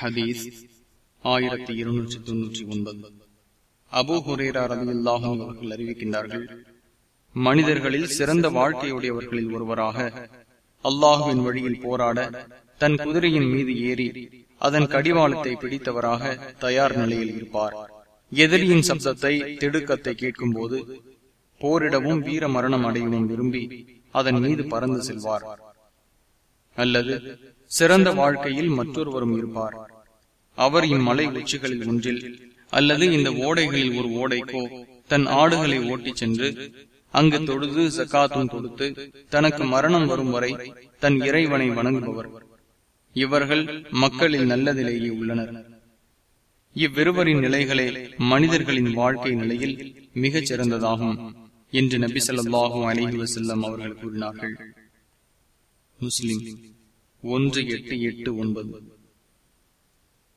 ஹதீஸ் ஆயிரத்தி இருநூற்றி தொன்னூற்றி ஒன்பது. அபு ஹுரேரா ரலியல்லாஹும் அவர்கள் அறிவிக்கின்றார்கள் மனிதர்களில் சிறந்த வாழ்க்கையுடையவர்களில் ஒருவராக அல்லாஹுவின் வழியில் போராட தன் குதிரையின் மீது ஏறி அதன் கடிவாளத்தை பிடித்தவராக தயார் நிலையில் இருப்பார். எதிரியின் சப்தத்தை திடுக்கத்தை கேட்கும் போது போரிடவும் வீர மரணம் அடையவும் விரும்பி அதன் மீது பறந்து செல்வார். அல்லது சிறந்த வாழ்க்கையில் மற்றொருவரும் இருப்பார். அவர் இம்மலை உச்சிகளில் ஒன்றில் அல்லது இந்த ஓடைகளில் ஒரு ஓடைக்கோ தன் ஆடுகளை ஓட்டிச் சென்று அங்கு தொழுது சக்காத்தும் கொடுத்து தனக்கு மரணம் வரும் வரை தன் இறைவனை வணங்குபவர். இவர்கள் மக்களில் நல்லதிலேயே உள்ளனர். இவ்விருவரின் நிலைகளே மனிதர்களின் வாழ்க்கை நிலையில் மிகச் சிறந்ததாகும் என்று நபி சொல்லாஹும் அலிஹி வசல்லம் அவர்கள் கூறினார்கள். முஸ்லிம். ஒன்று எட்டு எட்டு ஒன்பது.